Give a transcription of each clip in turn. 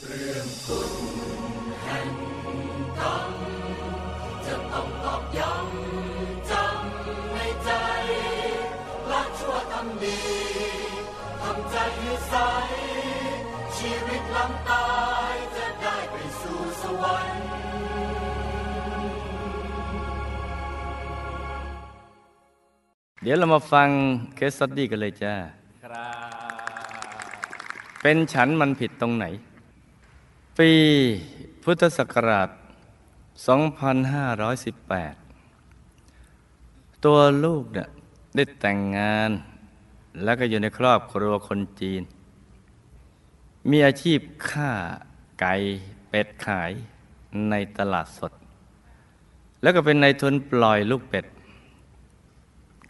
จะต้องตอบย้ำจำในใจละชั่วทำดีทำใจให้ใส ชีวิตหลังตายจะได้ไปสู่สวรรค์เดี๋ยวเรามาฟังเคสสตดี้กันเลยจ้า ครับ เป็นฉันมันผิดตรงไหน ปีพุทธศักราช 2518 ตัวลูกเนี่ยได้แต่งงาน แล้วก็อยู่ในครอบครัวคนจีน มีอาชีพฆ่าไก่เป็ดขายในตลาดสด แล้วก็เป็นนายทุนปล่อยลูกเป็ด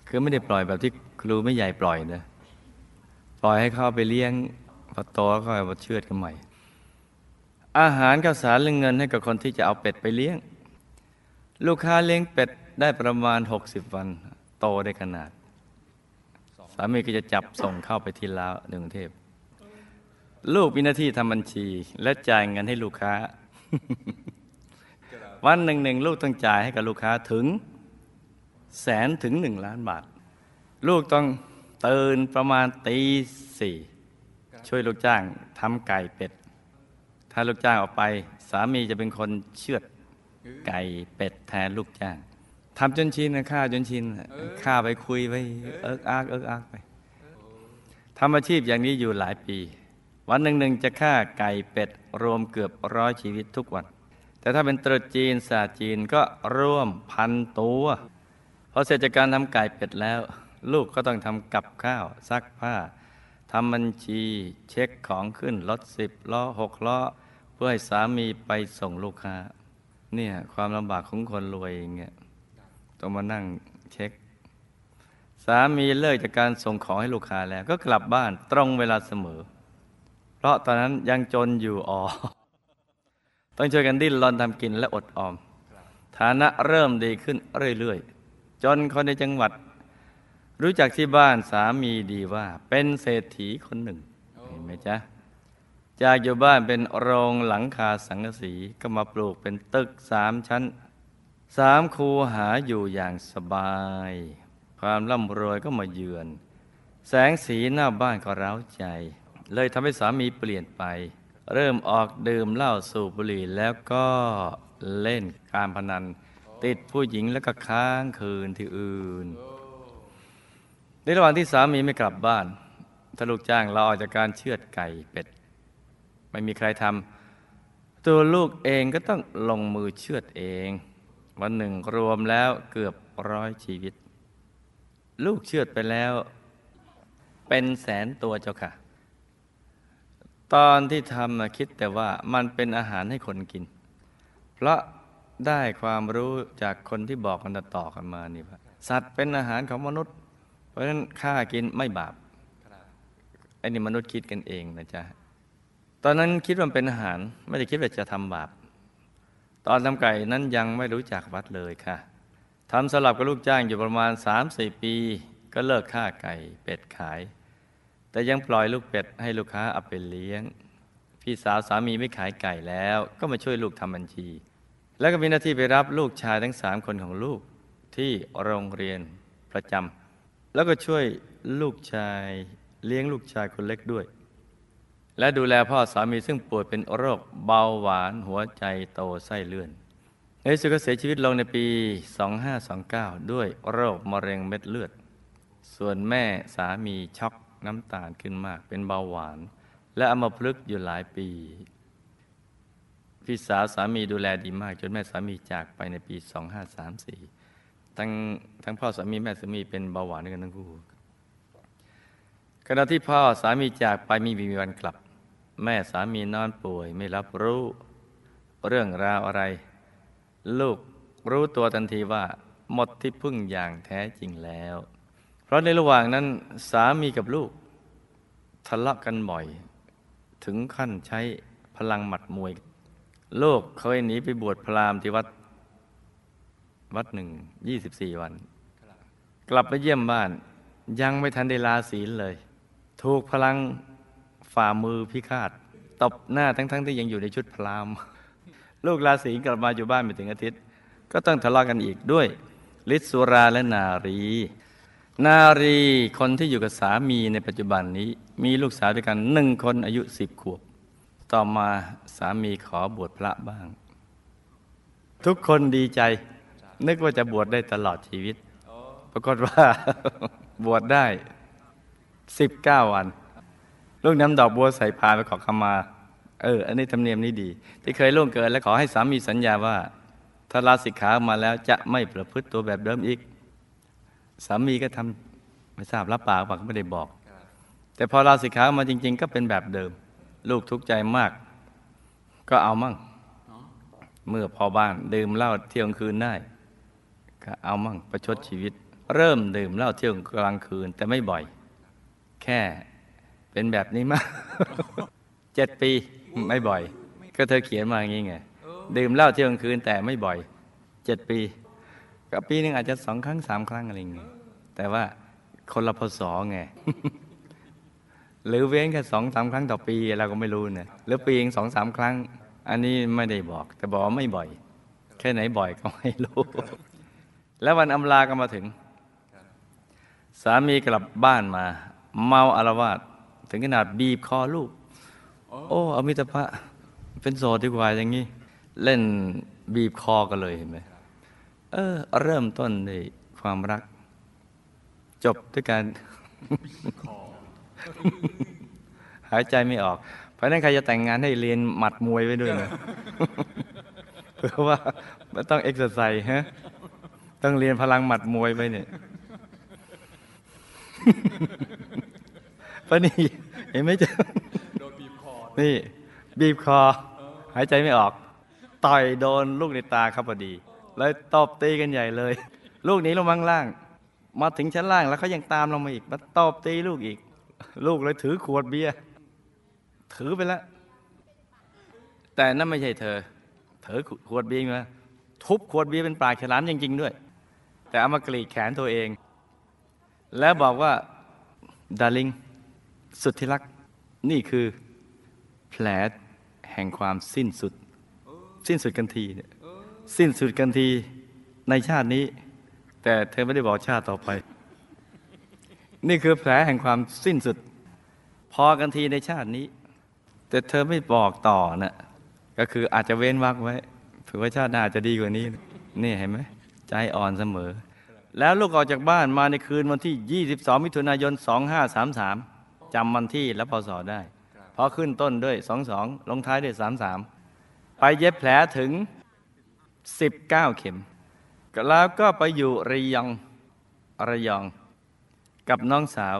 คือไม่ได้ปล่อยแบบที่ครูไม่ใหญ่ปล่อยนะ ปล่อยให้เข้าไปเลี้ยงพอโตก็เอามาเชือดกันใหม่ อาหารข้าวสารเรื่องเงินให้กับคนที่จะเอาเป็ดไปเลี้ยง ลูกค้าเลี้ยงเป็ดได้ประมาณ 60 วัน โตได้ขนาด สามีก็จะจับส่งเข้าไปที่ลาวในกรุงเทพ ลูกมีหน้าที่ทำบัญชี และจ่ายเงินให้ลูกค้า วันหนึ่งหนึ่งลูกต้องจ่ายให้กับลูกค้าถึงแสนถึงหนึ่งล้านบาท ลูกต้องตื่นประมาณตีสี่ช่วยลูกจ้างทำไก่เป็ด ถ้าลูกจ้างออกไป สามีจะเป็นคนเชือดไก่เป็ดแทนลูกจ้างทำจนชินนะฆ่าจนชินฆ่าไปคุยไปเอิกอักเอิกอักไปทำอาชีพอย่างนี้อยู่หลายปี วันหนึ่งหนึ่งจะฆ่าไก่เป็ด รวมเกือบร้อยชีวิตทุกวัน แต่ถ้าเป็นตรุษจีนศาสตร์จีนก็ร่วมพันตัวพอเสร็จจากการทำไก่เป็ดแล้ว ลูกก็ต้องทำกับข้าวซักผ้า ทำบัญชีเช็คของขึ้นรถสิบล้อหกล้อ เพื่อให้สามีไปส่งลูกค้า เนี่ยความลำบากของคนรวยอย่างเงี้ยต้องมานั่งเช็ค สามีเลิกจากการส่งของให้ลูกค้าแล้ว ก็กลับบ้านตรงเวลาเสมอ เพราะตอนนั้นยังจนอยู่อ๋อต้องช่วยกันดิ้นรนทำกินและอดออม ฐานะเริ่มดีขึ้นเรื่อยๆ จนคนในจังหวัด รู้จักที่บ้านสามีดีว่า เป็นเศรษฐีคนหนึ่ง เห็นไหมจ๊ะ จากอยู่บ้านเป็นโรงหลังคาสังกะสีก็มาปลูกเป็นตึกสามชั้นสามคูหาอยู่อย่างสบาย ความร่ำรวยก็มาเยือน แสงสีหน้าบ้านก็เร้าใจ เลยทำให้สามีเปลี่ยนไป เริ่มออกดื่มเหล้าสูบบุหรี่แล้วก็เล่นการพนัน ติดผู้หญิงแล้วก็ค้างคืนที่อื่น ในระหว่างที่สามีไม่กลับบ้านถ้าลูกจ้างเราออกจากการเชือดไก่เป็ด ไม่มีใครทำตัวลูกเองก็ต้องลงมือเชือดเอง วันหนึ่งรวมแล้วเกือบร้อยชีวิต ลูกเชือดไปแล้ว เป็นแสนตัวเจ้าค่ะ ตอนที่ทำน่ะคิดแต่ว่ามันเป็นอาหารให้คนกิน เพราะได้ความรู้จากคนที่บอกกันต่อกันมานี่ว่าสัตว์เป็นอาหารของมนุษย์ ราะฉะนั้นฆ่ากินไม่บาปอ้นี่มนุษย์คิดกันเองนะจ๊ะ ตอนนั้นคิดว่าเป็นอาหาร ไม่ได้คิดว่าจะทำบาป ตอนทำไก่นั้นยังไม่รู้จักวัดเลยค่ะทำสลับกับลูกจ้างอยู่ประมาณ3าสี่ปี ก็เลิกฆ่าไก่เป็ดขาย แต่ยังปล่อยลูกเป็ดให้ลูกค้าเอาไปเลี้ยง พี่สาวสามีไม่ขายไก่แล้วก็มาช่วยลูกทำบัญชี แล้วก็มีหน้าที่ไปรับลูกชายทั้งสามคนของลูกที่โรงเรียนประจำ แล้วก็ช่วยลูกชายเลี้ยงลูกชายคนเล็กด้วย และดูแลพ่อสามีซึ่งป่วยเป็นโรคเบาหวานหัวใจโตไส้เลื่อนในสุดก็เสียชีวิตลงในปี 2529 ด้วยโรคมะเร็งเม็ดเลือด ส่วนแม่สามีช็อกน้ำตาลขึ้นมากเป็นเบาหวาน และอัมพฤกษ์อยู่หลายปี พี่สาวสามีดูแลดีมากจนแม่สามีจากไปในปี 2534 ทั้งทั้งพ่อสามีแม่สามีเป็นเบาหวานด้วยกันทั้งคู่ขณะที่พ่อสามีจากไปมีมีวันกลับ แม่สามีนอนป่วยไม่รับรู้เรื่องราวอะไร ลูกรู้ตัวทันทีว่าหมดที่พึ่งอย่างแท้จริงแล้ว เพราะในระหว่างนั้นสามีกับลูก ทะเลาะกันบ่อย ถึงขั้นใช้พลังหมัดมวย ลูกเคยหนีไปบวชพราหมณ์ที่วัด วัดหนึ่งยี่สิบสี่วัน กลับไปเยี่ยมบ้าน ยังไม่ทันได้ลาศีลเลย ถูกพลังฝ่ามือพิฆาตตบหน้าทั้งๆที่ยังอยู่ในชุดพราหมณ์ลูกราศีกลับมาอยู่บ้านไม่ถึงอาทิตย์ ก็ต้องทะเลาะกันอีกด้วยฤทธิ์สุราและนารี นารีคนที่อยู่กับสามีในปัจจุบันนี้ มีลูกสาวด้วยกันหนึ่งคนอายุสิบขวบ ต่อมาสามีขอบวชพระบ้าง ทุกคนดีใจ นึกว่าจะบวชได้ตลอดชีวิต ปรากฏว่าบวชได้สิบเก้าวัน ลูกน้ำดอกบัวใส่พานไปขอขมา เออ อันนี้ธรรมเนียมนี้ดี ที่เคยล่วงเกินและขอให้สามีสัญญาว่า ถ้าลาสิกขามาแล้วจะไม่ประพฤติตัวแบบเดิมอีก สามีก็ทำไม่ทราบรับปากปากไม่ได้บอก แต่พอลาสิกขามาจริง ๆ ก็เป็นแบบเดิม ลูกทุกข์ใจมาก ก็เอามั่ง เมื่อพอบ้านดื่มเหล้าเที่ยงคืนได้ ก็เอามั่งประชดชีวิต เริ่มดื่มเหล้าเที่ยงกลางคืน แต่ไม่บ่อย แค่เป็นแบบนี้มาเจ็ดปีไม่บ่อย ก็เธอเขียนมาอย่างนี้ไงดื่มเหล้าเที่ยงคืนแต่ไม่บ่อยเจ็ดปีกับปีหนึงอาจจะสองครั้งสามครั้งอะไรเงี้ยแต่ว่าคนละพศไงหรือเว้นแค่สองสามครั้งต่อปีเราก็ไม่รู้เนี่ยหรือปีเองสองสามครั้ง อันนี้ไม่ได้บอก แต่บอกว่าไม่บ่อย แค่ไหนบ่อยก็ไม่รู้ แล้ววันอำลาก็มาถึง สามีกลับบ้านมา เมาอารวาสถึงขนาดบีบคอลูก โอ้อมิตรภะเป็นโสดดีกว่าอย่างนี้ เล่นบีบคอกันเลยเห็นไหมเออ เริ่มต้นด้วยความรัก จบด้วยการหายใจไม่ออก เพราะฉะนั้นใครจะแต่งงานให้เรียนหมัดมวยไว้ด้วยนะเพราะว่ามันต้องเอ็กซ์ไซส์ฮะ ต้องเรียนพลังหมัดมวยไปเนี่ยเพราะนี่เห็นไหมจ๊ะนี่ บีบคอ หายใจไม่ออก ต่อยโดนลูกในตาครับพอดีเลยตบตีกันใหญ่เลย ลูกหนี้ลงมาข้างล่าง มาถึงชั้นล่างแล้วเขายังตามลงมาอีก มาตบตีลูกอีก ลูกเลยถือขวดเบียร์ ถือไปแล้ว แต่นั่นไม่ใช่เธอถือขวดเบียร์มาทุบขวดเบียร์เป็นปากฉลามจริงๆด้วย แต่เอามากรีดแขนตัวเอง แล้วบอกว่าดาริงสุดที่รัก นี่คือแผลแห่งความสิ้นสุด สิ้นสุดกันทีเนี่ยสิ้นสุดกันทีในชาตินี้ แต่เธอไม่ได้บอกชาติต่อไป นี่คือแผลแห่งความสิ้นสุด พอกันทีในชาตินี้ แต่เธอไม่บอกต่อนะ่ะก็คืออาจจะเว้นวรรคไว้เผื่อว่าชาติหน้าจะดีกว่านี้ นี่เห็นไหม ใจอ่อนเสมอ แล้วลูกออกจากบ้านมาในคืนวันที่ 22 มิถุนายน 2533จำวันที่และพศได้พอขึ้นต้นด้วย 22 ลงท้ายด้วย 33 ไปเย็บแผลถึง 19 เข็ม แล้วก็ไปอยู่ระยองระยอง กับน้องสาว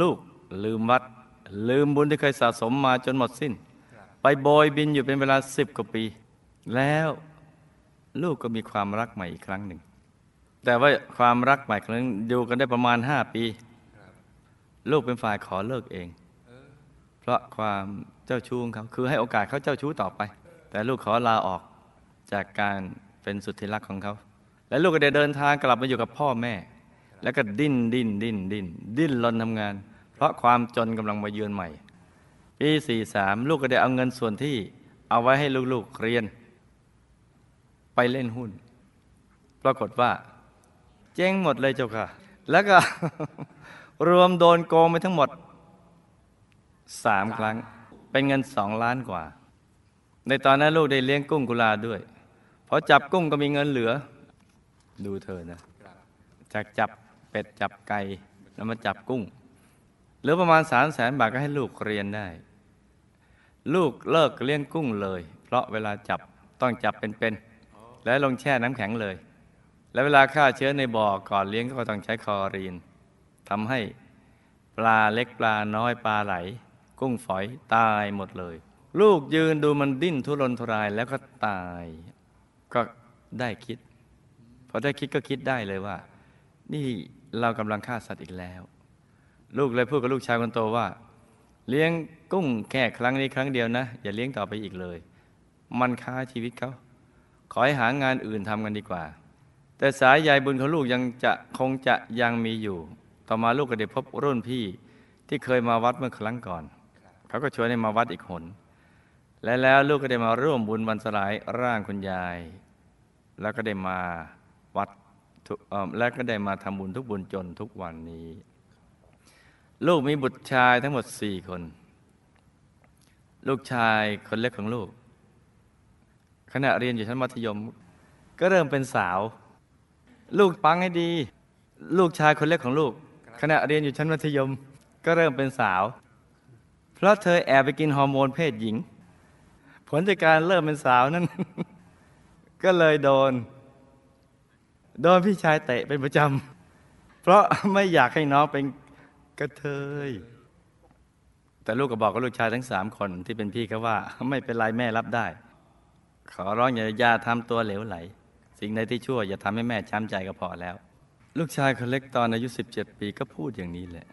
ลูกลืมวัด ลืมบุญที่เคยสะสมมาจนหมดสิ้น ไปโบยบินอยู่เป็นเวลาสิบกว่าปี แล้ว ลูกก็มีความรักใหม่อีกครั้งหนึ่ง แต่ว่าความรักใหม่ครั้งนั้นอยู่กันได้ประมาณห้าปี ลูกเป็นฝ่ายขอเลิกเอง เพราะความเจ้าชู้ของเขาคือให้โอกาสเขาเจ้าชู้ต่อไป แต่ลูกขอลาออกจากการเป็นสุดที่รักของเขา และลูกก็ได้เดินทางกลับมาอยู่กับพ่อแม่ แล้วก็ดิ้นดิ้นดิ้นดิ้นดิ้นรนทำงาน เพราะความจนกำลังมาเยือนใหม่ปีสี่สามลูกก็ได้เอาเงินส่วนที่เอาไว้ให้ลูกๆเรียน ไปเล่นหุ้น ปรากฏว่า เจ๊งหมดเลยเจ้าค่ะ แล้วก็ รวมโดนโกงไปทั้งหมดสามครั้ง เป็นเงินสองล้านกว่า ในตอนนั้นลูกได้เลี้ยงกุ้งกุลาด้วยพอจับกุ้งก็มีเงินเหลือ ดูเธอนะจากจับเป็ดจับไก่แล้วมาจับกุ้งเหลือประมาณสามแสนบาทก็ให้ลูกเรียนได้ ลูกเลิกเลี้ยงกุ้งเลย เพราะเวลาจับต้องจับเป็นๆ และลงแช่น้ำแข็งเลย และเวลาฆ่าเชื้อในบ่อก่อนเลี้ยงก็ต้องใช้คอรีนทำให้ปลาเล็กปลาน้อยปลาไหล กุ้งฝอยตายหมดเลย ลูกยืนดูมันดิ้นทุรนทุรายแล้วก็ตาย ก็ได้คิดพอได้คิดก็คิดได้เลยว่า นี่เรากำลังฆ่าสัตว์อีกแล้ว ลูกเลยพูดกับลูกชายคนโตว่า เลี้ยงกุ้งแค่ครั้งนี้ครั้งเดียวนะ อย่าเลี้ยงต่อไปอีกเลย มันค้าชีวิตเขา ขอให้หางานอื่นทำกันดีกว่า แต่สายใยบุญของลูกยังจะคงจะยังมีอยู่ ต่อมาลูกก็ได้พบรุ่นพี่ที่เคยมาวัดเมื่อครั้งก่อน เขาก็ชวนให้มาวัดอีกหน และแล้วลูกก็ได้มาร่วมบุญวันสลายร่างคุณยาย แล้วก็ได้มาวัดและก็ได้มาทำบุญทุกบุญจนทุกวันนี้ ลูกมีบุตรชายทั้งหมดสี่คน ลูกชายคนเล็กของลูก ขณะเรียนอยู่ชั้นมัธยม ก็เริ่มเป็นสาว ลูกฟังให้ดี ลูกชายคนเล็กของลูก ขณะเรียนอยู่ชั้นมัธยม ก็เริ่มเป็นสาว เพราะเธอแอบไปกินฮอร์โมนเพศหญิง ผลจากการเริ่มเป็นสาวนั้น ก็เลยโดน โดนพี่ชายเตะเป็นประจำเพราะไม่อยากให้น้องเป็นกระเทยแต่ลูกก็บอกกับลูกชายทั้งสามคนที่เป็นพี่เขาว่า ไม่เป็นไรแม่รับได้ ขอร้องอย่าอย่าทำตัวเหลวไหล สิ่งใดที่ชั่ว อย่าทำให้แม่ช้ำใจก็พอแล้ว ลูกชายคนเล็กตอนอายุ 17 ปีก็พูดอย่างนี้แหละ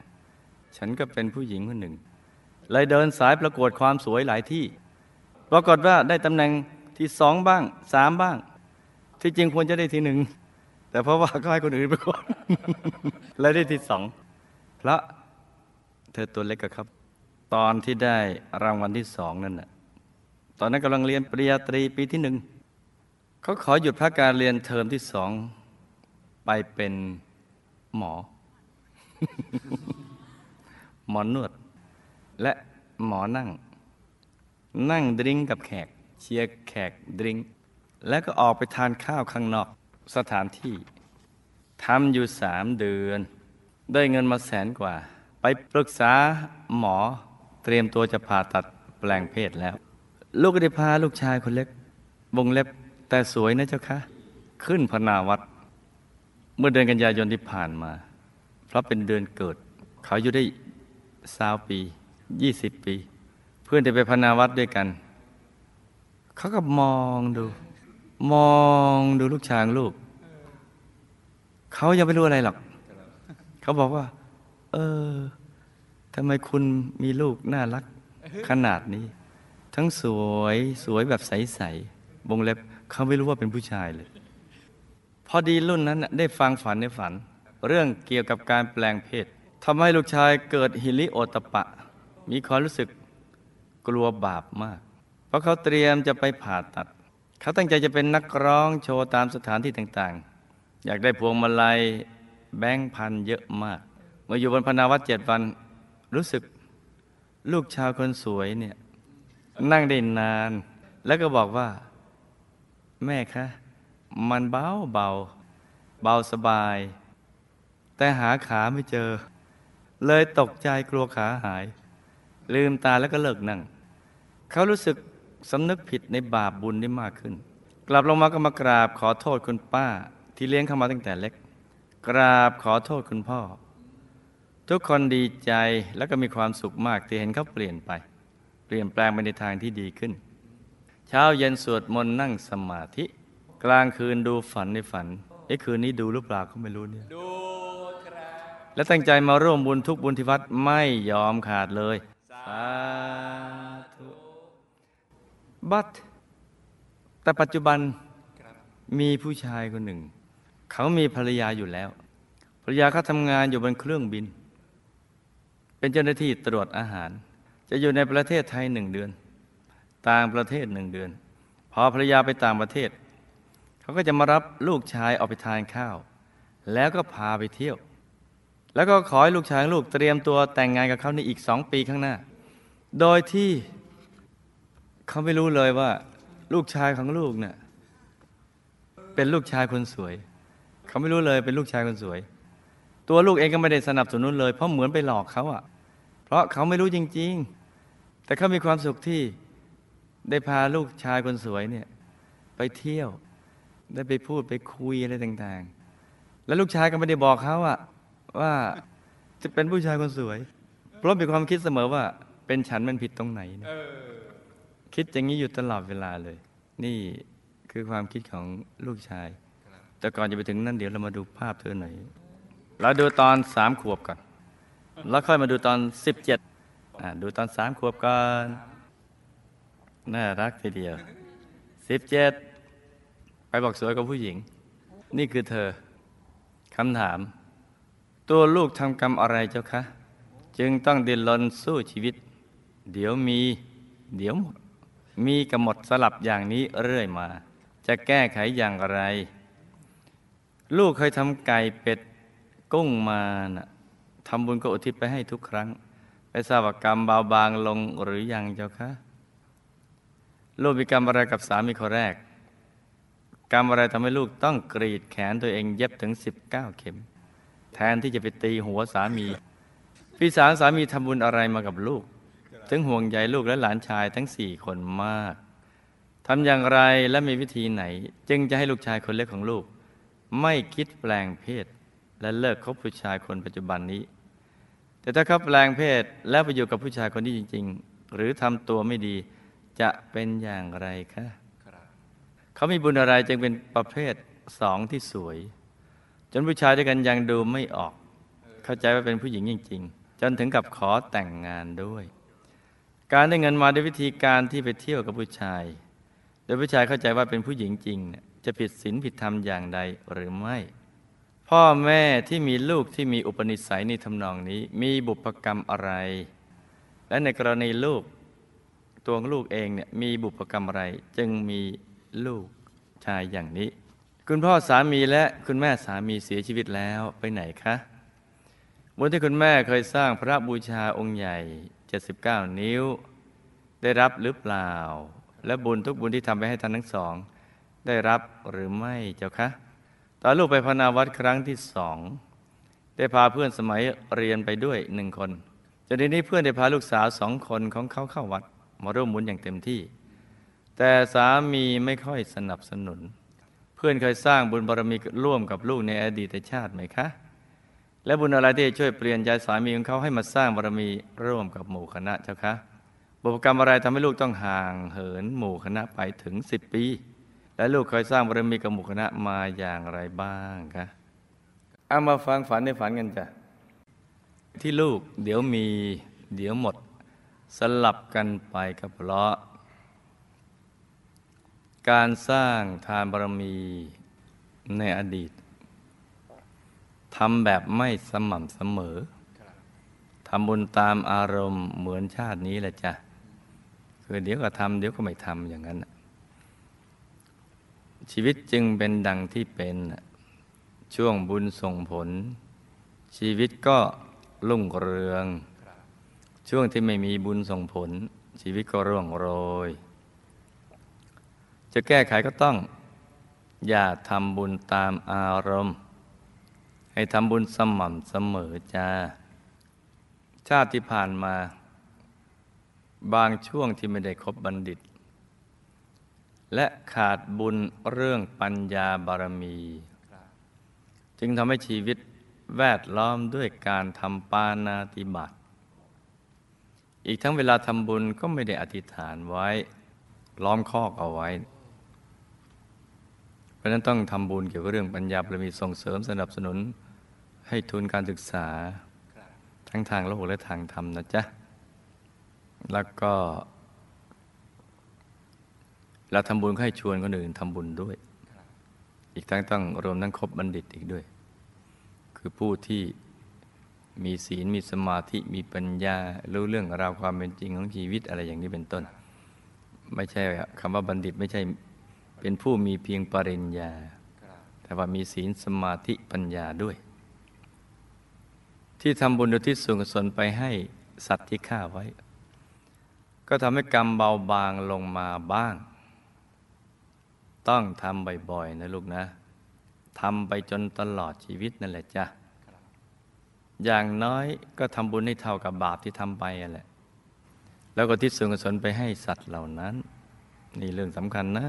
ฉันก็เป็นผู้หญิงคนหนึ่ง เลยเดินสายประกวดความสวยหลายที่ ปรากฏว่าได้ตำแหน่งที่สองบ้างสามบ้าง ที่จริงควรจะได้ที่หนึ่ง แต่เพราะว่าก็ให้คนอื่นไปก่อนเลยได้ที่สองเพราะเธอตัวเล็กอะครับ ตอนที่ได้รางวัลที่สองนั่นน่ะ ตอนนั้นกำลังเรียนปริญญาตรีปีที่หนึ่งเขาขอหยุดพักการเรียนเทอมที่สองไปเป็นหมอ หมอนวด และหมอนั่ง นั่งดริงกับแขก เชียร์แขกดริงแล้วก็ออกไปทานข้าวข้างนอกสถานที่ทำอยู่สามเดือน ได้เงินมาแสนกว่า ไปปรึกษาหมอเตรียมตัวจะผ่าตัดแปลงเพศแล้ว ลูกก็ได้พาลูกชายคนเล็กวงเล็บแต่สวยนะเจ้าคะ ขึ้นพนาวัด เมื่อเดือนกันยายนที่ผ่านมา เพราะเป็นเดือนเกิด เขาอยู่ได้สาวปียี่สิบปี เพื่อนจะไปพนาวัดด้วยกัน เขาก็มองดู มองดูลูกชายลูก เขายังไม่รู้อะไรหรอก เขาบอกว่า เออทำไมคุณมีลูกน่ารักขนาดนี้ ทั้งสวยสวยแบบใสๆวงเล็บเขาไม่รู้ว่าเป็นผู้ชายเลย พอดีรุ่นนั้นได้ฟังฝันในฝัน เรื่องเกี่ยวกับการแปลงเพศทำให้ลูกชายเกิดฮิริโอตปะ มีความรู้สึกกลัวบาปมาก เพราะเขาเตรียมจะไปผ่าตัด เขาตั้งใจจะเป็นนักร้องโชว์ตามสถานที่ต่างๆ อยากได้พวงมาลัยแบงค์พันเยอะมาก เมื่ออยู่บนพนาวัดเจ็ดวันรู้สึกลูกชาวคนสวยเนี่ย นั่งได้นาน แล้วก็บอกว่า แม่คะ มันเบาเบา เบาสบาย แต่หาขาไม่เจอ เลยตกใจกลัวขาหาย ลืมตาแล้วก็เลิกนั่ง เขารู้สึกสำนึกผิดในบาปบุญได้มากขึ้น กลับลงมาก็มากราบขอโทษคุณป้า ที่เลี้ยงเข้ามาตั้งแต่เล็ก กราบขอโทษคุณพ่อ ทุกคนดีใจแล้วก็มีความสุขมากที่เห็นเขาเปลี่ยนไป เปลี่ยนแปลงไปในทางที่ดีขึ้น เช้าเย็นสวดมนต์นั่งสมาธิ กลางคืนดูฝันในฝันไอ้คืนนี้ดูหรือเปล่าก็ไม่รู้เนี่ยดูครับและตั้งใจมาร่วมบุญทุกบุญที่วัดไม่ยอมขาดเลยสาธุบัดแต่ปัจจุบันบมีผู้ชายคนหนึ่ง เขามีภรรยาอยู่แล้ว ภรรยาเขาทำงานอยู่บนเครื่องบิน เป็นเจ้าหน้าที่ตรวจอาหาร จะอยู่ในประเทศไทยหนึ่งเดือน ต่างประเทศหนึ่งเดือน พอภรรยาไปต่างประเทศ เขาก็จะมารับลูกชายออกไปทานข้าว แล้วก็พาไปเที่ยว แล้วก็ขอให้ลูกชายลูกเตรียมตัวแต่งงานกับเขาในอีกสองปีข้างหน้า โดยที่เขาไม่รู้เลยว่า ลูกชายของลูกเนี่ยเป็นลูกชายคนสวย เขาไม่รู้เลยเป็นลูกชายคนสวย ตัวลูกเองก็ไม่ได้สนับสนุนเลย เพราะเหมือนไปหลอกเขาอะเพราะเขาไม่รู้จริง ๆ แต่เขามีความสุขที่ได้พาลูกชายคนสวยเนี่ยไปเที่ยว ได้ไปพูดไปคุยอะไรต่างๆ แล้วลูกชายก็ไม่ได้บอกเขาอะว่าจะเป็นผู้ชายคนสวย เพราะมีความคิดเสมอว่า เป็นฉันมันผิดตรงไหนนคิดอย่างนี้อยู่ตลอดเวลาเลย นี่คือความคิดของลูกชาย แต่ก่อนจะไปถึงนั่นเดี๋ยวเรามาดูภาพเธอหน่อยเราดูตอนสามขวบก่อน แล้วค่อยมาดูตอนสิบเจ็ด ดูตอนสามขวบก่อน น่ารักทีเดียวสิบเจ็ดไปบอกสวยกับผู้หญิง นี่คือเธอคำถาม ตัวลูกทำกรรมอะไรเจ้าคะ จึงต้องดิ้นรนสู้ชีวิต เดี๋ยวมี เดี๋ยวหมด มีกำหนดสลับอย่างนี้เรื่อยมา จะแก้ไขอย่างไร ลูกเคยทำไก่เป็ดกุ้งมานะทำบุญก็อุทิศไปให้ทุกครั้ง ไปทราบว่ากรรมเบาบางลงหรือยังเจ้าคะลูกมีกรรมอะไรกับสามีคนแรก กรรมอะไรทำให้ลูกต้องกรีดแขนตัวเองเย็บถึง 19 เข็ม แทนที่จะไปตีหัวสามี พี่สาวสามีทำบุญอะไรมากับลูก ถึงห่วงใยลูกและหลานชายทั้งสี่คนมากทำอย่างไรและมีวิธีไหน จึงจะให้ลูกชายคนเล็กของลูก ไม่คิดแปลงเพศ และเลิกคบผู้ชายคนปัจจุบันนี้ แต่ถ้าเขาแปลงเพศแล้วไปอยู่กับผู้ชายคนนี้จริง ๆ หรือทำตัวไม่ดีจะเป็นอย่างไรคะเขามีบุญอะไรจึงเป็นประเภทสองที่สวย จนผู้ชายด้วยกันยังดูไม่ออก เข้าใจว่าเป็นผู้หญิงจริง ๆ จนถึงกับขอแต่งงานด้วย การได้เงินมาด้วยวิธีการที่ไปเที่ยวกับผู้ชาย โดยผู้ชายเข้าใจว่าเป็นผู้หญิงจริงจะผิดศีลผิดธรรมอย่างใดหรือไม่ พ่อแม่ที่มีลูกที่มีอุปนิสัยในทำนองนี้ มีบุพกรรมอะไร และในกรณีลูกตัวลูกเองเนี่ยมีบุพกรรมอะไร จึงมีลูกชายอย่างนี้ คุณพ่อสามีและคุณแม่สามีเสียชีวิตแล้วไปไหนคะบุญที่คุณแม่เคยสร้างพระบูชาองค์ใหญ่ 79 นิ้ว ได้รับหรือเปล่า และบุญทุกบุญที่ทำไปให้ท่านทั้งสอง ได้รับหรือไม่เจ้าคะ ตอนลูกไปพนาวัดครั้งที่สอง ได้พาเพื่อนสมัยเรียนไปด้วยหนึ่งคนจนทีนี้เพื่อนได้พาลูกสาวสองคนของเขาเข้าวัด มาร่วมบุญอย่างเต็มที่ แต่สามีไม่ค่อยสนับสนุน เพื่อนเคยสร้างบุญบารมีร่วมกับลูกในอดีตชาติไหมคะ และบุญอะไรที่ช่วยเปลี่ยนใจสามีของเขาให้มาสร้างบารมีร่วมกับหมู่คณะเจ้าคะบุพกรรมอะไรทำให้ลูกต้องห่างเหินหมู่คณะไปถึงสิบปี และลูกเคยสร้างบารมีกับหมู่คณะมาอย่างไรบ้างคะเอามาฟังฝันในฝันกันจ้ะที่ลูกเดี๋ยวมีเดี๋ยวหมด สลับกันไปกับเพราะ การสร้างทานบารมีในอดีตทำแบบไม่สม่ำเสมอทำบุญตามอารมณ์เหมือนชาตินี้แหละจ้ะคือเดี๋ยวก็ทำเดี๋ยวก็ไม่ทำอย่างนั้น ชีวิตจึงเป็นดังที่เป็นช่วงบุญส่งผล ชีวิตก็รุ่งเรือง ช่วงที่ไม่มีบุญส่งผล ชีวิตก็ร่วงโรย จะแก้ไขก็ต้อง อย่าทำบุญตามอารมณ์ ให้ทำบุญสม่ำเสมอจ้า ชาติที่ผ่านมา บางช่วงที่ไม่ได้คบบัณฑิต และขาดบุญเรื่องปัญญาบารมี จึงทำให้ชีวิตแวดล้อมด้วยการทำปานาติบัติอีกทั้งเวลาทำบุญก็ไม่ได้อธิษฐานไว้ ล้อมคอกเอาไว้ เพราะนั้นต้องทำบุญเกี่ยวกับเรื่องปัญญาบารมีส่งเสริมสนับสนุนให้ทุนการศึกษา ทั้งทางโลกและทางธรรมนะจ๊ะ แล้วก็ เราทำบุญก็ให้ชวนคนอื่นทำบุญด้วย อีกทั้งต้องรวมทั้งคบบัณฑิตอีกด้วย คือผู้ที่มีศีลมีสมาธิมีปัญญา รู้เรื่องราวความเป็นจริงของชีวิตอะไรอย่างนี้เป็นต้น ไม่ใช่คำว่าบัณฑิตไม่ใช่เป็นผู้มีเพียงปริญญา แต่ว่ามีศีลสมาธิปัญญาด้วย ที่ทำบุญอุทิศส่วนกุศลไปให้สัตว์ที่ฆ่าไว้ ก็ทำให้กรรมเบาบางลงมาบ้าง ต้องทำบ่อยๆ นะลูกนะทำไปจนตลอดชีวิตนั่นแหละจ้ะอย่างน้อยก็ทำบุญให้เท่ากับบาปที่ทำไปนั่นแหละ แล้วก็ทิศส่วนกุศลไปให้สัตว์เหล่านั้น นี่เรื่องสำคัญนะ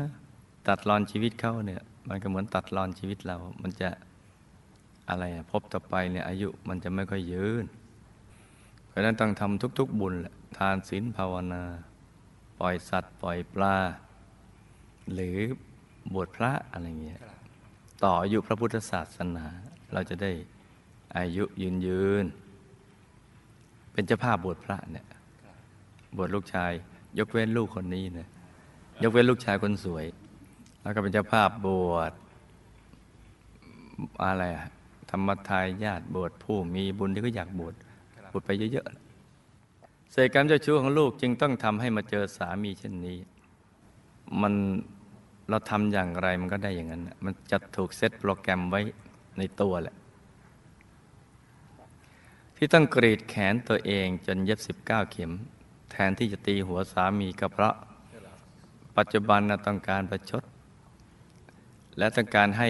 ตัดรอนชีวิตเขาเนี่ยมันก็เหมือนตัดรอนชีวิตเรา มันจะอะไรอะพบต่อไปเนี่ยอายุมันจะไม่ค่อยยืน เพราะฉะนั้นต้องทำทุก ๆ บุญแหละทานศีลภาวนา ปล่อยสัตว์ ปล่อยปลา หรือ บวชพระอะไรเงี้ยต่ออายุพระพุทธศาสนา เราจะได้อายุยืนยืน เป็นเจ้าภาพบวชพระเนี่ยบวชลูกชาย ยกเว้นลูกคนนี้เนี่ยยกเว้นลูกชายคนสวย แล้วก็เป็นเจ้าภาพบวชอะไรอะธรรมทายญาติบวชผู้มีบุญที่ก็อยากบวชบวชไปเยอะเศษกรรมเจ้าชู้ของลูกจึงต้องทำให้มาเจอสามีเช่นนี้ มัน เราทำอย่างไรมันก็ได้อย่างนั้น มันจะถูกเซตโปรแกรมไว้ในตัวแหละ ที่ต้องกรีดแขนตัวเองจนเย็บ 19 เข็ม แทนที่จะตีหัวสามีก็เพราะ ปัจจุบันน่ะต้องการประชด และต้องการให้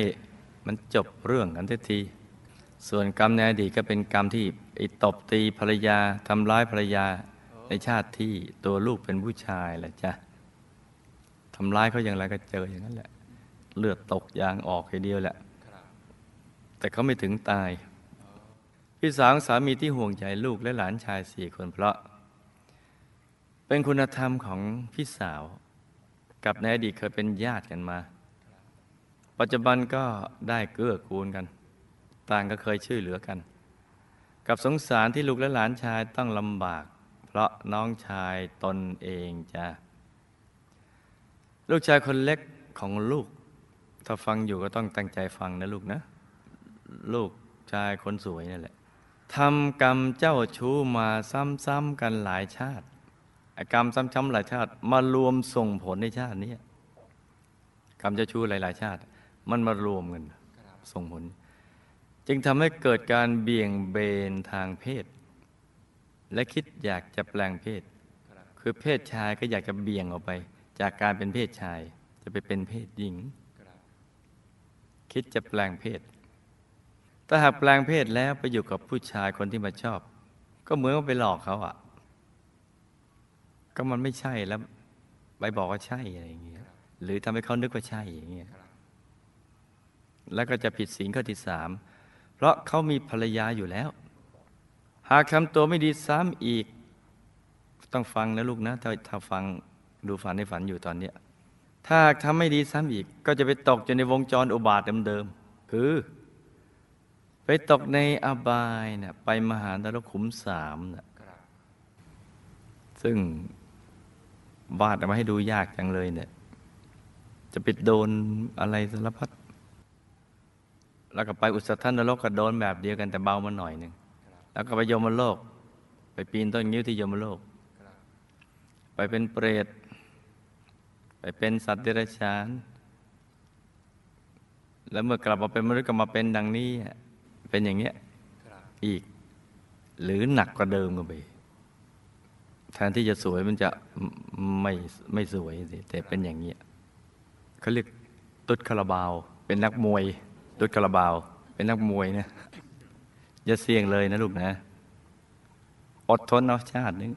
มันจบเรื่องกันทันที ส่วนกรรมในอดีตก็เป็นกรรมที่ไอ้ตบตีภรรยาทำร้ายภรรยาในชาติที่ตัวลูกเป็นผู้ชายแหละจ้ะำร้ายเขาอย่างไรก็เจออย่างนั้นแหละ เลือดตกยางออกทีเดียวแหละ แต่เขาไม่ถึงตาย พี่สาวสามีที่ห่วงใยลูกและหลานชายสี่คนเพราะ เป็นคุณธรรมของพี่สาว กับในอดีตเคยเป็นญาติกันมา ปัจจุบันก็ได้เกื้อกูลกัน ต่างก็เคยช่วยเหลือกัน กับสงสารที่ลูกและหลานชายต้องลำบาก เพราะน้องชายตนเองจะ ลูกชายคนเล็กของลูก ถ้าฟังอยู่ก็ต้องตั้งใจฟังนะลูกนะ ลูกชายคนสวยนั่นแหละทำกรรมเจ้าชู้มาซ้ำๆกันหลายชาติกรรมซ้ำๆหลายชาติมารวมส่งผลในชาตินี้กรรมเจ้าชู้หลายๆชาติ มันมารวมกันส่งผล จึงทำให้เกิดการเบี่ยงเบนทางเพศ และคิดอยากจะแปลงเพศ คือเพศชายก็อยากจะเบี่ยงออกไป จากการเป็นเพศชายจะไปเป็นเพศหญิง คิดจะแปลงเพศ ถ้าหากแปลงเพศแล้วไปอยู่กับผู้ชายคนที่มาชอบ ก็เหมือนว่าไปหลอกเขาอะก็มันไม่ใช่แล้วไปบอกว่าใช่อะไรอย่างเงี้ย หรือทำให้เขานึกว่าใช่อย่างเงี้ย แล้วก็จะผิดศีลข้อที่สาม เพราะเขามีภรรยาอยู่แล้ว หากทำตัวไม่ดีซ้ำอีก ต้องฟังนะลูกนะ ถ้าถ้าฟัง ดูฝันในฝันอยู่ตอนเนี้ยถ้าหากทำไม่ดีซ้ำอีก ก็จะไปตกอยู่ในวงจรอุบาทเดิมๆคือ ไปตกในอบายเนี่ยไปมหานรกขุมสามน่ะซึ่งวาดเอามาให้ดูยากจังเลยเนี่ย จะไปโดนอะไรสารพัดแล้วก็ไปอุตสทันนรกก็โดนแบบเดียวกันแต่เบามาหน่อยหนึ่งแล้วก็ไปยมโลก ไปปีนต้นงิ้วที่ยมโลก ไปเป็นเปรต ไปเป็นสัตว์เดรัจฉาน แล้วเมื่อกลับมาเป็นมนุษย์ก็มาเป็นดังนี้ เป็นอย่างเงี้ยอีก หรือหนักกว่าเดิมก็ไปแทนที่จะสวยมันจะไม่ไม่สวยสิแต่เป็นอย่างเงี้ยเขาเรียกตุดคาราบาว เป็นนักมวยตุดคาราบาว เป็นนักมวยนะอย่าเสี่ยงเลยนะลูกนะ อดทนเอาชาตินึง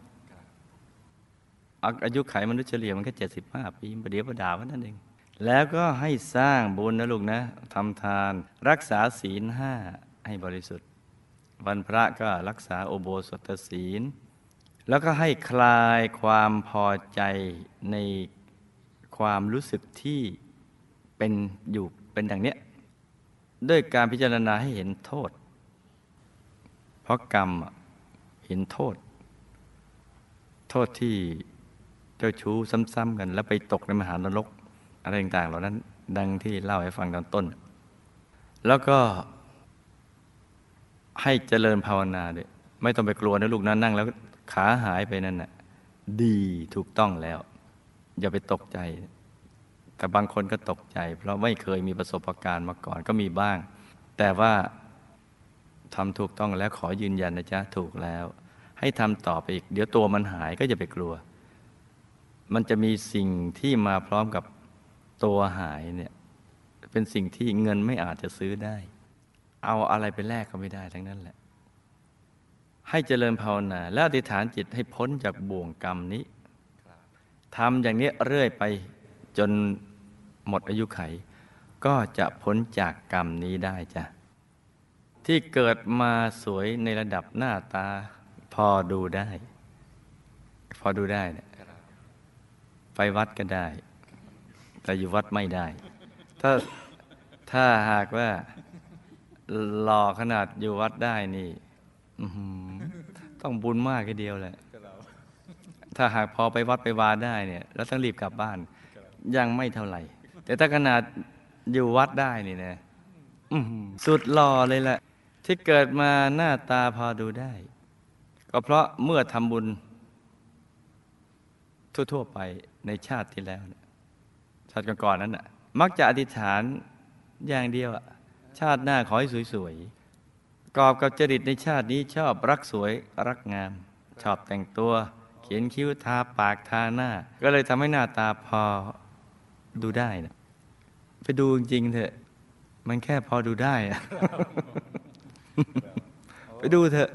อายุไขมนุษย์เฉลี่ยมันแค่เจ็ดสิบห้าปีประเดี๋ยวประดาวันนั่นเอง แล้วก็ให้สร้างบุญนะลูกนะทำทาน รักษาศีลห้าให้บริสุทธิ์ วันพระก็รักษาโอโบสถศีล แล้วก็ให้คลายความพอใจในความรู้สึกที่เป็นอยู่เป็นอย่างเนี้ยด้วยการพิจารณาให้เห็นโทษ เพราะกรรมเห็นโทษ โทษที่ จ้าชู้ซ้ำๆกัน แล้วไปตกในมหานรกอะไรต่างๆเหล่านั้น ดังที่เล่าให้ฟังตอนต้น แล้วก็ให้เจริญภาวนาด้วยไม่ต้องไปกลัวนะลูกนั้นนั่ง แล้วขาหายไปนั่นน่ะดีถูกต้องแล้ว อย่าไปตกใจ แต่บางคนก็ตกใจ เพราะไม่เคยมีประสบการณ์มาก่อนก็มีบ้าง แต่ว่าทำถูกต้องแล้วขอยืนยันนะจ๊ะถูกแล้ว ให้ทำต่อไปอีก เดี๋ยวตัวมันหายก็จะไปกลัว มันจะมีสิ่งที่มาพร้อมกับตัวหายเนี่ยเป็นสิ่งที่เงินไม่อาจจะซื้อได้ เอาอะไรไปแลกก็ไม่ได้ทั้งนั้นแหละ ให้เจริญภาวนา และอธิษฐานจิตให้พ้นจากบ่วงกรรมนี้ทำอย่างนี้เรื่อยไปจนหมดอายุไข ก็จะพ้นจากกรรมนี้ได้จ้ะที่เกิดมาสวยในระดับหน้าตาพอดูได้ พอดูได้เนี่ย ไปวัดก็ได้ แต่อยู่วัดไม่ได้ ถ้าถ้าหากว่าหล่อขนาดอยู่วัดได้นี่ต้องบุญมากทีเดียวแหละ ถ้าหากพอไปวัดไปวาได้เนี่ย แล้วต้องรีบกลับบ้าน ยังไม่เท่าไหร่ แต่ถ้าขนาดอยู่วัดได้นี่นะสุดหล่อเลยแหละ ที่เกิดมาหน้าตาพอดูได้ ก็เพราะเมื่อทำบุญ ทั่ว ๆ ไปในชาติที่แล้ว ชาติก่อนๆนั้นน่ะ มักจะอธิษฐานอย่างเดียวชาติหน้าขอให้สวยๆกอบกับจริตในชาตินี้ชอบรักสวยรักงาม ชอบแต่งตัว เขียนคิ้วทาปากทาหน้า ก็เลยทำให้หน้าตาพอดูได้นะไปดูจริงๆเถอะ มันแค่พอดูได้อะไปดูเถอะ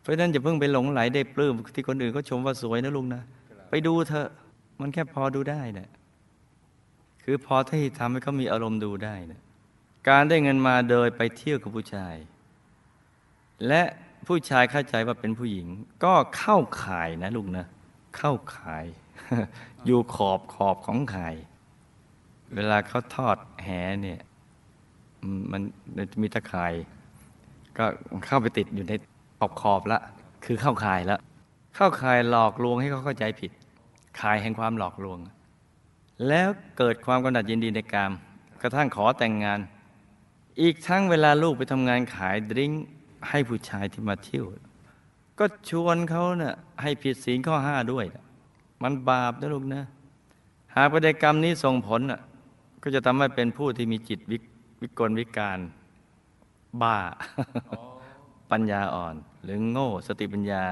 เพราะฉะนั้นอย่าเพิ่งไปหลงไหลได้ปลื้มที่คนอื่นเขาชมว่าสวยนะลุงนะ ไปดูเถอะ มันแค่พอดูได้นะคือพอที่ทำให้เขามีอารมณ์ดูได้นะการได้เงินมาโดยไปเที่ยวกับผู้ชาย และผู้ชายเข้าใจว่าเป็นผู้หญิง ก็เข้าข่ายนะลุงนะ เข้าข่าย อยู่ขอบขอบของข่าย เวลาเขาทอดแหเนี่ยมันจะมีตะข่าย ก็เข้าไปติดอยู่ในขอบขอบละ คือเข้าข่ายและ เข้าข่ายหลอกลวงให้เขาเข้าใจผิดข่ายแห่งความหลอกลวง แล้วเกิดความกำหนัดยินดีในกาม กระทั่งขอแต่งงาน อีกทั้งเวลาลูกไปทำงานขายดริ้งให้ผู้ชายที่มาเที่ยว ก็ชวนเขาเนะ่ะให้ผิดศีลข้อห้าด้วย มันบาปนะลูกนะ หากพฤติกรรมนี้ส่งผลน่ะก็จะทำให้เป็นผู้ที่มีจิตวิกวิกลวิการ บ้า ปัญญาอ่อน หรือโง่สติปัญญา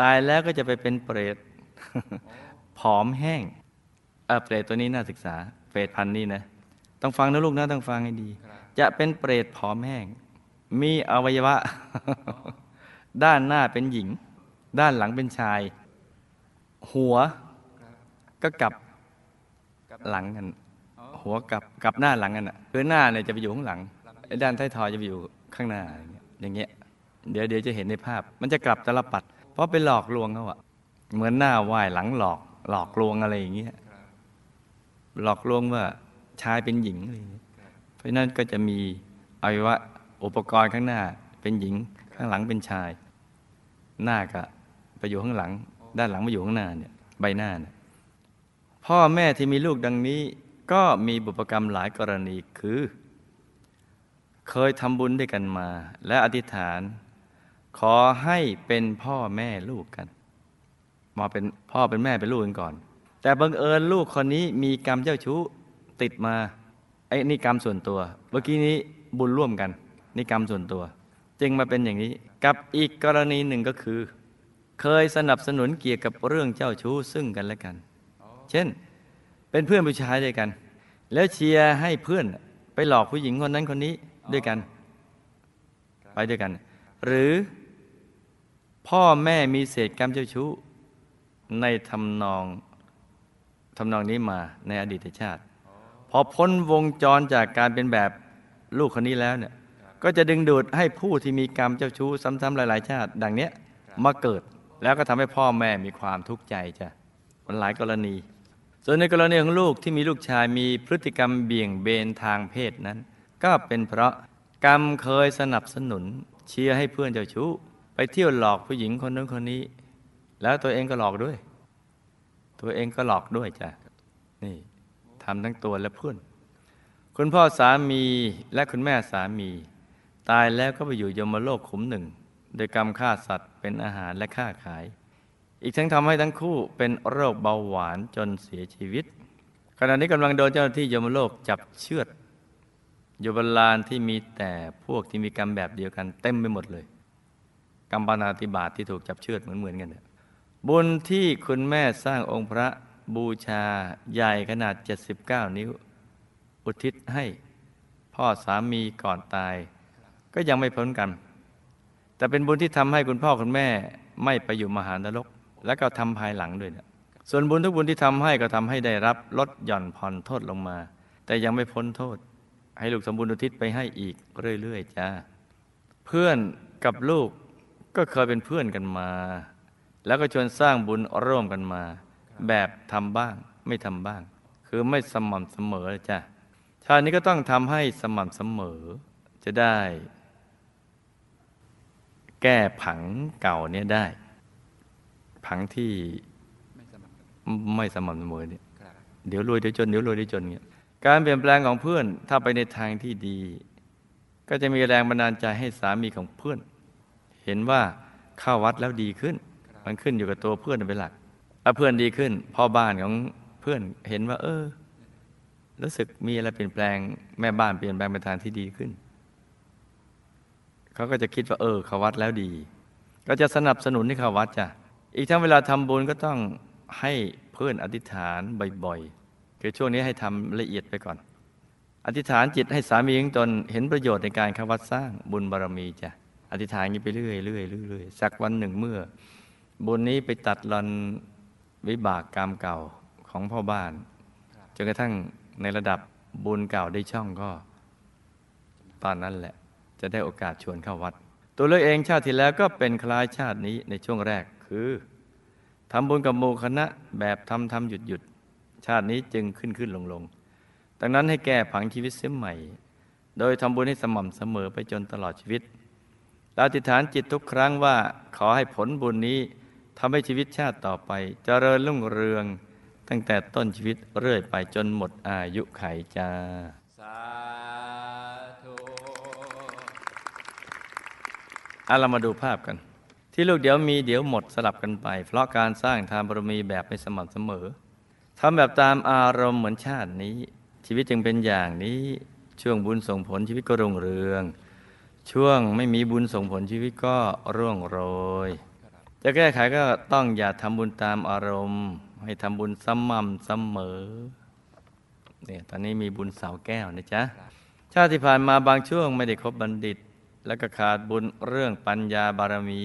ตายแล้วก็จะไปเป็นเปรตผอมแห้งเออเปรตตัวนี้น่าศึกษา เปรตพันนี้นะ ต้องฟังนะลูกนะต้องฟังให้ดี จะเป็นเปรตผอมแห้ง มีอวัยวะ ด้านหน้าเป็นหญิง ด้านหลังเป็นชาย หัวก็กลับหลังกันหัวกับกับหน้าหลังกันอะคือหน้าเนี่ยจะไปอยู่ข้างหลังไอ้ด้านท้ายทอยจะไปอยู่ข้างหน้าอย่างเงี้ยอย่างเงี้ยเดี๋ยวเดี๋ยวจะเห็นในภาพ มันจะกลับตลปัด เพราะไปหลอกลวงเขาอะเหมือนหน้าไหว้หลังหลอก หลอกลวงอะไรอย่างเงี้ยหลอกลวงว่าชายเป็นหญิงอะไรอย่างเงี้ยเพราะนั้นก็จะมีอวัยวะอุปกรณ์ข้างหน้าเป็นหญิงข้างหลังเป็นชาย หน้าก็ไปอยู่ข้างหลัง ด้านหลังมาอยู่ข้างหน้าเนี่ยใบหน้าเนี่ยพ่อแม่ที่มีลูกดังนี้ ก็มีบุพกรรมหลายกรณีคือ เคยทำบุญด้วยกันมา และอธิษฐาน ขอให้เป็นพ่อแม่ลูกกันมาเป็นพ่อเป็นแม่เป็นลูกกันก่อน แต่บังเอิญลูกคนนี้มีกรรมเจ้าชู้ติดมาไอ้นี่กรรมส่วนตัว เมื่อกี้นี้บุญร่วมกัน นี่กรรมส่วนตัว จึงมาเป็นอย่างนี้ กับอีกกรณีหนึ่งก็คือ เคยสนับสนุนเกี่ยวกับเรื่องเจ้าชู้ซึ่งกันและกัน เช่น เป็นเพื่อนผู้ชายด้วยกัน แล้วเชียร์ให้เพื่อนไปหลอกผู้หญิงคนนั้นคนนี้ด้วยกัน ไปด้วยกัน หรือ พ่อแม่มีเศษกรรมเจ้าชู้ ในทำนองทำนองนี้มาในอดีตชาติ พอพ้นวงจรจากการเป็นแบบลูกคนนี้แล้วเนี่ยก็จะดึงดูดให้ผู้ที่มีกรรมเจ้าชู้ซ้ำๆหลาย ๆ ชาติ ดังเนี้ยมาเกิดแล้วก็ทำให้พ่อแม่มีความทุกข์ใจจ้ะมันหลายกรณี ส่วนในกรณีของลูกที่มีลูกชายมีพฤติกรรมเบี่ยงเบนทางเพศนั้น ก็เป็นเพราะกรรมเคยสนับสนุนเชียร์ให้เพื่อนเจ้าชู้ ไปเที่ยวหลอกผู้หญิงคนนั้นคนนี้ แล้วตัวเองก็หลอกด้วย ตัวเองก็หลอกด้วยจ้ะนี่ทำทั้งตัวและเพื่อนคุณพ่อสามีและคุณแม่สามี ตายแล้วก็ไปอยู่ยมโลกขุมหนึ่ง โดยกรรมฆ่าสัตว์เป็นอาหารและฆ่าขาย อีกทั้งทำให้ทั้งคู่เป็นโรคเบาหวานจนเสียชีวิต ขณะนี้กำลังโดนเจ้าหน้าที่ยมโลกจับเชือดอยู่บนลานที่มีแต่พวกที่มีกรรมแบบเดียวกันเต็มไปหมดเลย กรรมปนาติบาตที่ถูกจับเชือดเหมือนเหมือนๆกันเนี่ยบุญที่คุณแม่สร้างองค์พระบูชาใหญ่ขนาด 79 นิ้ว อุทิศให้พ่อสามีก่อนตาย ก็ยังไม่พ้นกัน แต่เป็นบุญที่ทำให้คุณพ่อคุณแม่ไม่ไปอยู่มหานรก และก็ทำภายหลังด้วยนะส่วนบุญทุกบุญที่ทำให้ก็ทำให้ได้รับลดหย่อนผ่อนโทษลงมา แต่ยังไม่พ้นโทษ ให้ลูกสมบูรณ์อุทิศไปให้อีกเรื่อยๆจ้าเพื่อนกับลูก ก็เคยเป็นเพื่อนกันมา แล้วก็ชวนสร้างบุญร่วมกันมา แบบทำบ้างไม่ทำบ้าง คือไม่สม่ำเสมอจ้ะชาตินี้ก็ต้องทำให้สม่ำเสมอ จะได้ แก้ผังเก่าเนี่ยได้ ผังที่ไม่สม่ำเสมอเนี่ยเดี๋ยวรวยเดี๋ยวจนเดี๋ยวรวยเดี๋ยวจนเนี่ยการเปลี่ยนแปลงของเพื่อนถ้าไปในทางที่ดี ก็จะมีแรงบันดาลใจให้สามีของเพื่อน เห็นว่าเข้าวัดแล้วดีขึ้น มันขึ้นอยู่กับตัวเพื่อนเป็นหลักแล้วเพื่อนดีขึ้นพ่อบ้านของเพื่อนเห็นว่า เออ รู้สึกมีอะไรเปลี่ยนแปลงแม่บ้านเปลี่ยนแปลงไปทางที่ดีขึ้น เขาก็จะคิดว่า เออเขาวัดแล้วดี ก็จะสนับสนุนให้เขาวัดจ้ะอีกทั้งเวลาทำบุญก็ต้องให้เพื่อนอธิษฐานบ่อยๆคือช่วงนี้ให้ทำละเอียดไปก่อน อธิษฐานจิตให้สามีของตนเห็นประโยชน์ในการเข้าวัดสร้างบุญบารรมีจ้ะ อธิษฐานงนี้ไปเรื่อยๆเรื่อยๆสักวันหนึ่งเมื่อ บุญนี้ไปตัดรอนวิบากกรรมเก่าของพ่อบ้านจนกระทั่งในระดับบุญเก่าได้ช่องก็ ตอนนั้นแหละ จะได้โอกาสชวนเข้าวัด ตัวเลือกเองชาติที่แล้วก็เป็นคล้ายชาตินี้ในช่วงแรกคือทำบุญกับหมู่คณะแบบทำทำหยุดหยุดชาตินี้จึงขึ้นขึ้นลงลงดังนั้นให้แก้ผังชีวิตเสียใหม่ โดยทำบุญให้สม่ำเสมอไปจนตลอดชีวิต เราอธิษฐานจิตทุกครั้งว่าขอให้ผลบุญนี้ทำให้ชีวิตชาติต่อไปจเจริญรุ่งเรือง ตั้งแต่ต้นชีวิตเรื่อยไปจนหมดอายุไขจ้าสาธุเอาเรามาดูภาพกัน ที่ลูกเดี๋ยวมีเดี๋ยวหมดสลับกันไป เพราะการสร้างทานบารมีแบบไม่สม่ำเสมอทำแบบตามอารมณ์เหมือนชาตินี้ ชีวิตจึงเป็นอย่างนี้ช่วงบุญส่งผลชีวิตก็รุ่งเรือง ช่วงไม่มีบุญส่งผลชีวิตก็ร่วงโรย จะแก้ไขก็ต้องอย่าทำบุญตามอารมณ์ ให้ทำบุญสม่ำเสมอเนี่ยตอนนี้มีบุญเสาแก้วนะจ๊ะ ชาติที่ผ่านมาบางช่วงไม่ได้คบบัณฑิต และก็ขาดบุญเรื่องปัญญาบารมี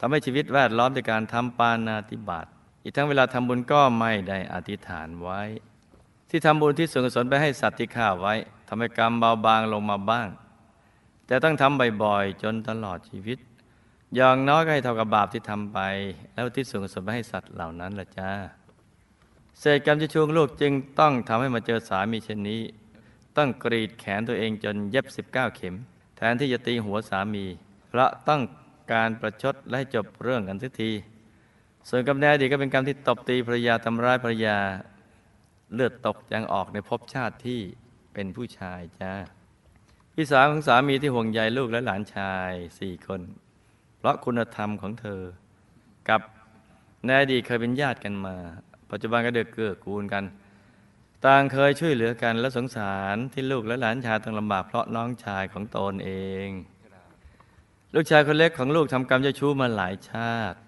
ทำให้ชีวิตแวดล้อมด้วยการทำปานาติบาตอีกทั้งเวลาทำบุญก็ไม่ได้อธิษฐานไว้ ที่ทำบุญที่ส่วนกุศลไปให้สัตว์ที่ฆ่าไว้ทำให้กรรมเบาบางลงมาบ้าง แต่ต้องทำบ่อยๆ จนตลอดชีวิต อย่างน้อยก็ให้เท่ากับบาปที่ทำไป แล้วที่ส่วนกุศลไปให้สัตว์เหล่านั้นละจ้าเศษกรรมจะชวงลูกจึงต้องทำให้มาเจอสามีเช่นนี้ ต้องกรีดแขนตัวเองจนเย็บ 19 เข็ม แทนที่จะตีหัวสามี เพราะต้องการประชดและจบเรื่องกันสักที ส่วนกรรมในอดีตก็เป็นกรรมที่ตบตีภรรยาทำร้ายภรรยา เลือดตกยังออกในภพชาติที่เป็นผู้ชายจ้า พี่สาวของสามีที่ห่วงใยลูกและหลานชายสี่คน เพราะคุณธรรมของเธอ กับในอดีตเคยเป็นญาติกันมา ปัจจุบันก็เดือเกื้อกูลกัน ต่างเคยช่วยเหลือกันและสงสารที่ลูกและหลานชายต้องลำบากเพราะน้องชายของตนเอง ลูกชายคนเล็กของลูกทำกรรมจ้าชู้มาหลายชาติ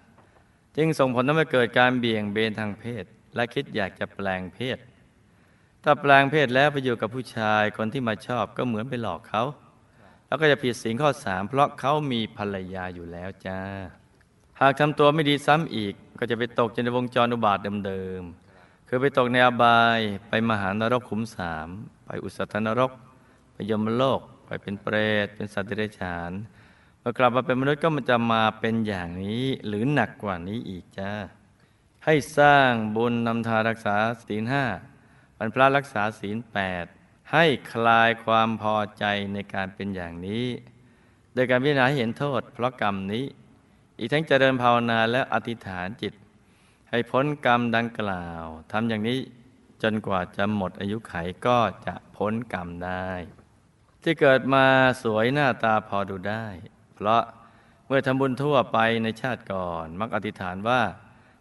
จึงส่งผลทำให้เกิดการเบี่ยงเบนทางเพศ และคิดอยากจะแปลงเพศ ถ้าแปลงเพศแล้วไปอยู่กับผู้ชายคนที่มาชอบก็เหมือนไปหลอกเขา แล้วก็จะผิดศีลข้อสามเพราะเขามีภรรยาอยู่แล้วจ้า หากทำตัวไม่ดีซ้ำอีก ก็จะไปตกในวงจรอุบาทเดิมๆคือไปตกในอบายไปมหานรกขุมสามไปอุสธนรก ไปยมโลก ไปเป็นเปรต เป็นสัตว์เดรัจฉานเมื่อกลับมาเป็นมนุษย์ก็มันจะมาเป็นอย่างนี้หรือหนักกว่านี้อีกจ้าให้สร้างบุญนำทารักษาศีลห้า วันพระรักษาศีลแปดให้คลายความพอใจในการเป็นอย่างนี้ โดยการพิจารณาให้เห็นโทษ เพราะกรรมนี้ อีกทั้งเจริญภาวนาและอธิษฐานจิต ให้พ้นกรรมดังกล่าวทำอย่างนี้จนกว่าจะหมดอายุไขก็จะพ้นกรรมได้ ที่เกิดมาสวยหน้าตาพอดูได้ เพราะเมื่อทำบุญทั่วไปในชาติก่อน มักอธิษฐานว่า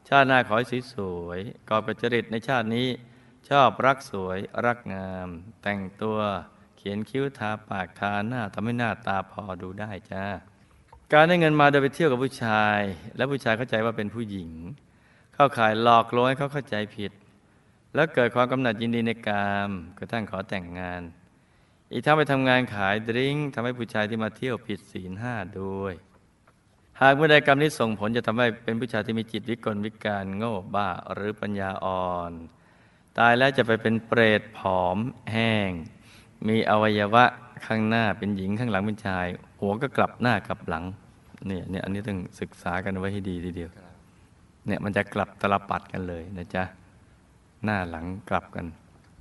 ชาติหน้าขอให้สวยๆก่อประจริตในชาตินี้ ชอบรักสวยรักงาม แต่งตัวเขียนคิ้วทาปากทาหน้าทำให้หน้าตาพอดูได้จ้าการได้เงินมาโดยไปเที่ยวกับผู้ชาย และผู้ชายเข้าใจว่าเป็นผู้หญิง เข้าขายหลอกลวงให้เขาเข้าใจผิด แล้วเกิดความกำหนัดยินดีในกามกระทั่งขอแต่งงาน อีกทั้งไปทำงานขายดริ้งทำให้ผู้ชายที่มาเที่ยวผิดศีลห้าด้วย หากเมื่อใดกรรมนี้ส่งผลจะทำให้เป็นผู้ชายที่มีจิตวิกลวิการโง่บ้าหรือปัญญาอ่อน ตายแล้วจะไปเป็นเปรตผอมแห้ง มีอวัยวะข้างหน้าเป็นหญิงข้างหลังเป็นชาย หัวก็กลับหน้ากลับหลังเนี่ยเนี่ยอันนี้ต้องศึกษากันไว้ให้ดีทีเดียวเนี่ยมันจะกลับตลปัดกันเลยนะจ๊ะหน้าหลังกลับกัน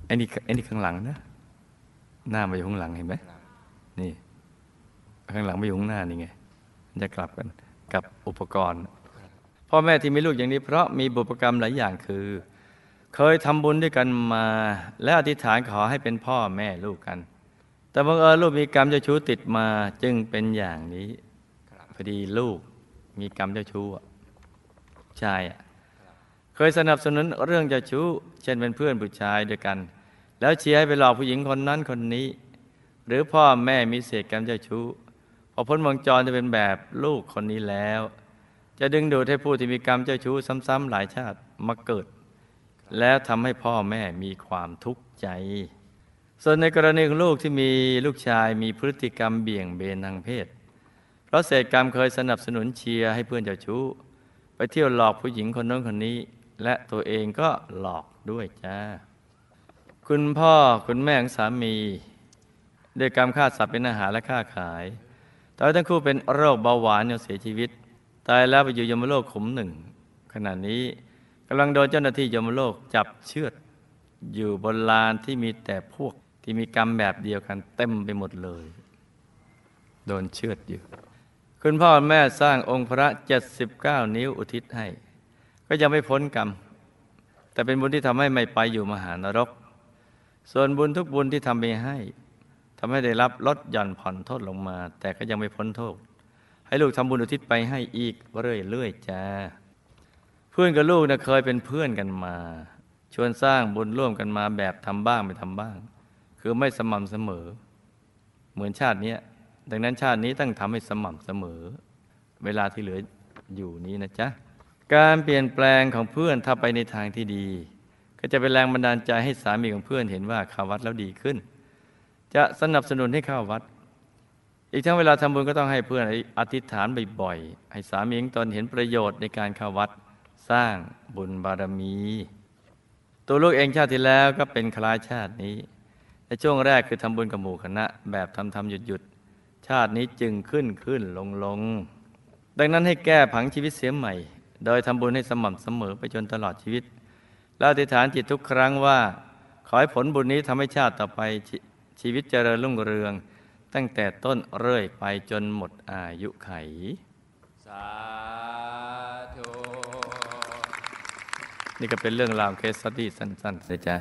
ไอ้นี่ไอ้นี่ข้างหลังนะหน้ามาอยู่ข้างหลังเห็นไหมนี่ ข้างหลังมาอยู่ข้างหน้านี่ไงมันจะกลับกันกับอุปกรณ์พ่อแม่ที่มีลูกอย่างนี้เพราะมีบุพกรรมหลายอย่างคือ เคยทำบุญด้วยกันมา และอธิษฐานขอให้เป็นพ่อแม่ลูกกัน แต่บังเอิญลูกมีกรรมเจ้าชู้ติดมาจึงเป็นอย่างนี้พอดีลูกมีกรรมเจ้าชู้ใช่เคยสนับสนุนเรื่องเจ้าชู้ เช่นเป็นเพื่อนผู้ชายด้วยกัน แล้วเชียร์ให้ไปหลอกผู้หญิงคนนั้นคนนี้ หรือพ่อแม่มีเศษกรรมเจ้าชู้พอพ้นวงจรจะเป็นแบบลูกคนนี้แล้ว จะดึงดูดให้ผู้ที่มีกรรมเจ้าชู้ซ้ำๆหลายชาติมาเกิด แล้วทำให้พ่อแม่มีความทุกข์ใจ ส่วนในกรณีของลูกที่มีลูกชายมีพฤติกรรมเบี่ยงเบนทางเพศ เพราะเศษกรรมเคยสนับสนุนเชียร์ให้เพื่อนเจ้าชู้ ไปเที่ยวหลอกผู้หญิงคนน้นคนนี้ และตัวเองก็หลอกด้วยจ้า คุณพ่อคุณแม่ของสามีด้วยกรรมฆ่าสัตว์เป็นอาหารและฆ่าขายตอนทั้งคู่เป็นโรคเบาหวานจนเสียชีวิต ตายแล้วไปอยู่ยมโลกขุมหนึ่งขณะนี้ำลังโดนเจ้าหน้าที่ยมโลกจับเชือด อยู่บนลานที่มีแต่พวกที่มีกรรมแบบเดียวกันเต็มไปหมดเลย โดนเชือดอยู่ คุณพ่อแม่สร้างองค์พระ 79 นิ้วอุทิศให้ ก็ยังไม่พ้นกรรม แต่เป็นบุญที่ทำให้ไม่ไปอยู่มหานรก ส่วนบุญทุกบุญที่ทำไปให้ทำให้ได้รับลดหย่อนผ่อนโทษลงมา แต่ก็ยังไม่พ้นโทษ ให้ลูกทำบุญอุทิศไปให้อีกเรื่อยๆจ้า เพื่อนกับลูกนะเคยเป็นเพื่อนกันมา ชวนสร้างบุญร่วมกันมาแบบทำบ้างไม่ทำบ้าง คือไม่สม่ำเสมอ เหมือนชาตินี้ดังนั้นชาตินี้ต้องทำให้สม่ำเสมอ เวลาที่เหลืออยู่นี้นะจ๊ะ การเปลี่ยนแปลงของเพื่อนถ้าไปในทางที่ดี ก็จะเป็นแรงบันดาลใจให้สามีของเพื่อนเห็นว่าเข้าวัดแล้วดีขึ้น จะสนับสนุนให้เข้าวัด อีกทั้งเวลาทำบุญก็ต้องให้เพื่อนอธิษฐานบ่อยๆให้สามีของตนเห็นประโยชน์ในการเข้าวัด สร้างบุญบารมี ตัวลูกเองชาติที่แล้วก็เป็นคล้ายชาตินี้ในช่วงแรกคือทำบุญกับหมู่คณะ แบบทำทำหยุดหยุดชาตินี้จึงขึ้นขึ้นลงลงดังนั้นให้แก้ผังชีวิตเสียใหม่ โดยทำบุญให้สม่ำเสมอไปจนตลอดชีวิต แล้วอธิษฐานจิตทุกครั้งว่า ขอให้ผลบุญนี้ทำให้ชาติต่อไปชชีวิตเจริญรุ่งเรือง ตั้งแต่ต้นเรื่อยไปจนหมดอายุไขสา นี่ก็เป็นเรื่องราวเคสสตี้สั้นๆเลยจ้ะ